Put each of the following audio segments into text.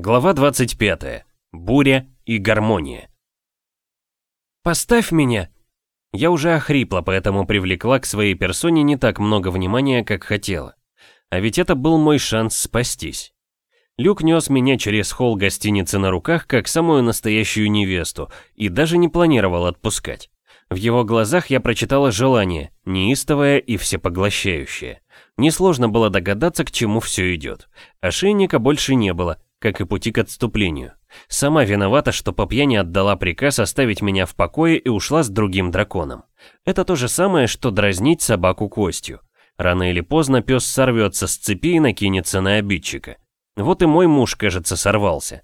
Глава 25. Буря и гармония. «Поставь меня!» Я уже охрипла, поэтому привлекла к своей персоне не так много внимания, как хотела. А ведь это был мой шанс спастись. Люк нес меня через холл гостиницы на руках, как самую настоящую невесту, и даже не планировал отпускать. В его глазах я прочитала желание, неистовое и всепоглощающее. Несложно было догадаться, к чему все идет. Ошейника больше не было, как и пути к отступлению. Сама виновата, что по пьяни отдала приказ оставить меня в покое и ушла с другим драконом. Это то же самое, что дразнить собаку костью. Рано или поздно пес сорвется с цепи и накинется на обидчика. Вот и мой муж, кажется, сорвался.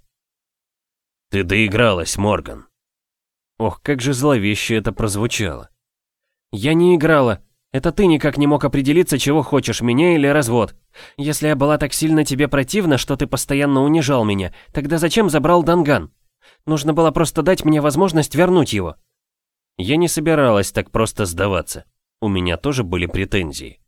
«Ты доигралась, Морган». Ох, как же зловеще это прозвучало. «Я не играла. Это ты никак не мог определиться, чего хочешь, меня или развод. Если я была так сильно тебе противна, что ты постоянно унижал меня, тогда зачем забрал Данган? Нужно было просто дать мне возможность вернуть его. Я не собиралась так просто сдаваться. У меня тоже были претензии.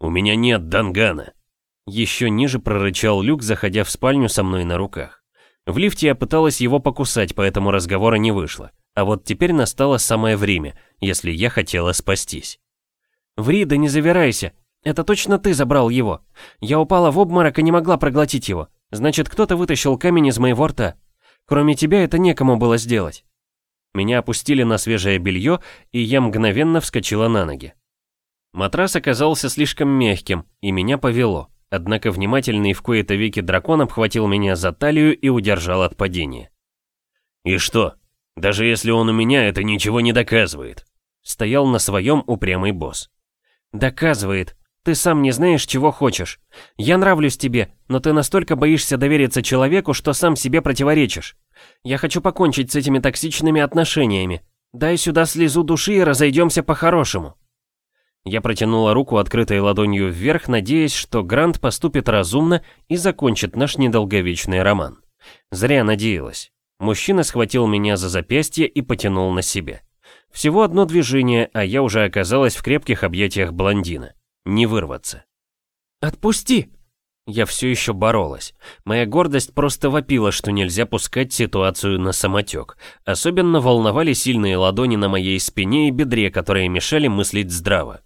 «У меня нет Дангана», — еще ниже прорычал Люк, заходя в спальню со мной на руках. В лифте я пыталась его покусать, поэтому разговора не вышло. А вот теперь настало самое время, если я хотела спастись. «Ври, да не завирайся. Это точно ты забрал его. Я упала в обморок и не могла проглотить его. Значит, кто-то вытащил камень из моего рта. Кроме тебя это некому было сделать». Меня опустили на свежее белье, и я мгновенно вскочила на ноги. Матрас оказался слишком мягким, и меня повело. Однако внимательный в кои-то веки дракон обхватил меня за талию и удержал от падения. «И что? Даже если он у меня, это ничего не доказывает», — стоял на своем упрямый босс. «Доказывает. Ты сам не знаешь, чего хочешь. Я нравлюсь тебе, но ты настолько боишься довериться человеку, что сам себе противоречишь. Я хочу покончить с этими токсичными отношениями. Дай сюда слезу души и разойдемся по-хорошему». Я протянула руку, открытой ладонью вверх, надеясь, что Грант поступит разумно и закончит наш недолговечный роман. Зря надеялась. Мужчина схватил меня за запястье и потянул на себе. Всего одно движение, а я уже оказалась в крепких объятиях блондина. Не вырваться. «Отпусти!» Я все еще боролась. Моя гордость просто вопила, что нельзя пускать ситуацию на самотек. Особенно волновали сильные ладони на моей спине и бедре, которые мешали мыслить здраво.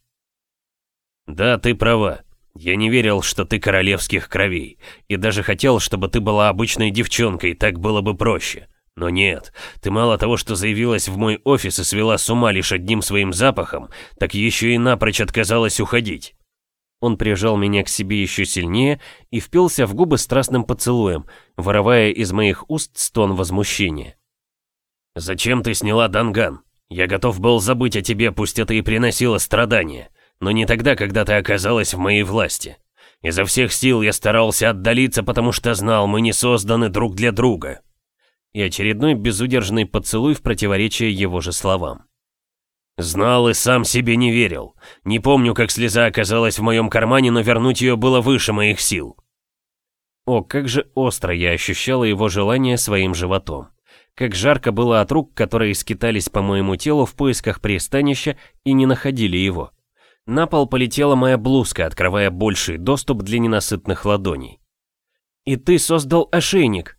«Да, ты права. Я не верил, что ты королевских кровей. И даже хотел, чтобы ты была обычной девчонкой, так было бы проще. Но нет, ты мало того, что заявилась в мой офис и свела с ума лишь одним своим запахом, так еще и напрочь отказалась уходить. Он прижал меня к себе еще сильнее и впился в губы страстным поцелуем, воровая из моих уст стон возмущения. «Зачем ты сняла Данган? Я готов был забыть о тебе, пусть это и приносило страдания, но не тогда, когда ты оказалась в моей власти. Изо всех сил я старался отдалиться, потому что знал, мы не созданы друг для друга и очередной безудержный поцелуй в противоречие его же словам. «Знал и сам себе не верил. Не помню, как слеза оказалась в моем кармане, но вернуть ее было выше моих сил». О, как же остро я ощущала его желание своим животом. Как жарко было от рук, которые скитались по моему телу в поисках пристанища и не находили его. На пол полетела моя блузка, открывая больший доступ для ненасытных ладоней. «И ты создал ошейник»,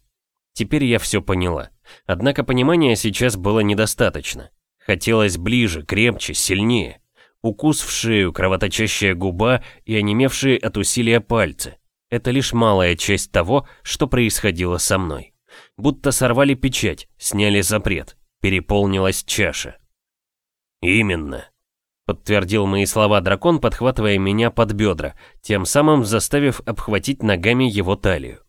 Теперь я все поняла. Однако понимания сейчас было недостаточно. Хотелось ближе, крепче, сильнее. Укус в шею, кровоточащая губа и онемевшие от усилия пальцы. Это лишь малая часть того, что происходило со мной. Будто сорвали печать, сняли запрет, переполнилась чаша. «Именно», — подтвердил мои слова дракон, подхватывая меня под бедра, тем самым заставив обхватить ногами его талию.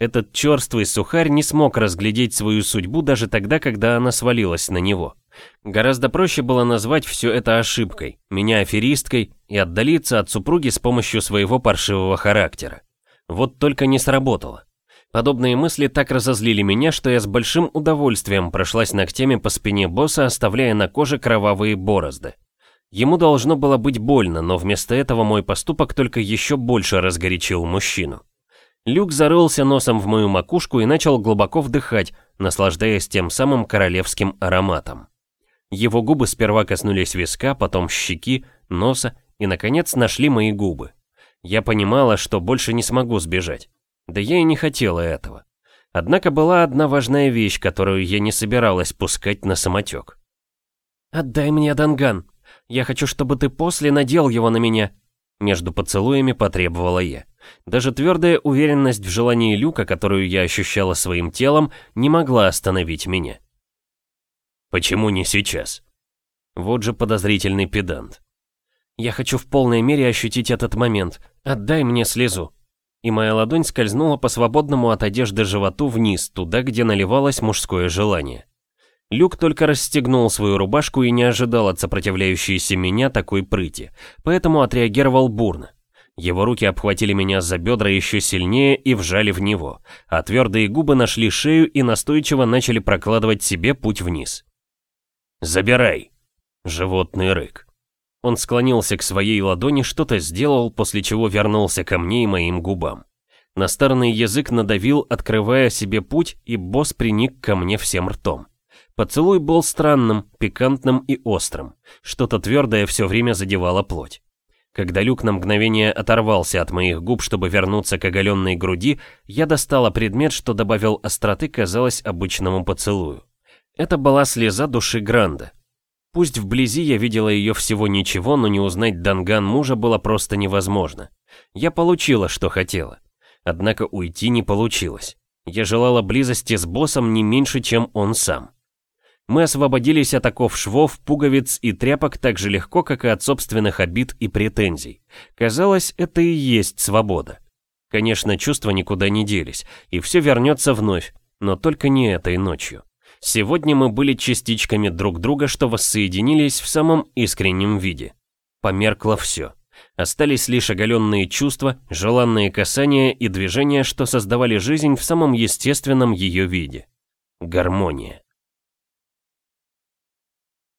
Этот черствый сухарь не смог разглядеть свою судьбу даже тогда, когда она свалилась на него. Гораздо проще было назвать все это ошибкой, меня аферисткой и отдалиться от супруги с помощью своего паршивого характера. Вот только не сработало. Подобные мысли так разозлили меня, что я с большим удовольствием прошлась ногтями по спине босса, оставляя на коже кровавые борозды. Ему должно было быть больно, но вместо этого мой поступок только еще больше разгорячил мужчину. Люк зарылся носом в мою макушку и начал глубоко вдыхать, наслаждаясь тем самым королевским ароматом. Его губы сперва коснулись виска, потом щеки, носа и, наконец, нашли мои губы. Я понимала, что больше не смогу сбежать. Да я и не хотела этого. Однако была одна важная вещь, которую я не собиралась пускать на самотек. «Отдай мне Данган. Я хочу, чтобы ты после надел его на меня», между поцелуями потребовала я. Даже твердая уверенность в желании Люка, которую я ощущала своим телом, не могла остановить меня. «Почему не сейчас?» Вот же подозрительный педант. «Я хочу в полной мере ощутить этот момент. Отдай мне слезу». И моя ладонь скользнула по свободному от одежды животу вниз, туда, где наливалось мужское желание. Люк только расстегнул свою рубашку и не ожидал от сопротивляющейся меня такой прыти, поэтому отреагировал бурно. Его руки обхватили меня за бедра еще сильнее и вжали в него, а твердые губы нашли шею и настойчиво начали прокладывать себе путь вниз. «Забирай!» Животный рык. Он склонился к своей ладони, что-то сделал, после чего вернулся ко мне и моим губам. Настырный язык надавил, открывая себе путь, и босс приник ко мне всем ртом. Поцелуй был странным, пикантным и острым. Что-то твердое все время задевало плоть. Когда Люк на мгновение оторвался от моих губ, чтобы вернуться к оголенной груди, я достала предмет, что добавил остроты, казалось, обычному поцелую. Это была слеза души Гранда. Пусть вблизи я видела ее всего ничего, но не узнать Данган мужа было просто невозможно. Я получила, что хотела. Однако уйти не получилось. Я желала близости с боссом не меньше, чем он сам. Мы освободились от оков швов, пуговиц и тряпок так же легко, как и от собственных обид и претензий. Казалось, это и есть свобода. Конечно, чувства никуда не делись, и все вернется вновь, но только не этой ночью. Сегодня мы были частичками друг друга, что воссоединились в самом искреннем виде. Померкло все. Остались лишь оголенные чувства, желанные касания и движения, что создавали жизнь в самом естественном ее виде. Гармония.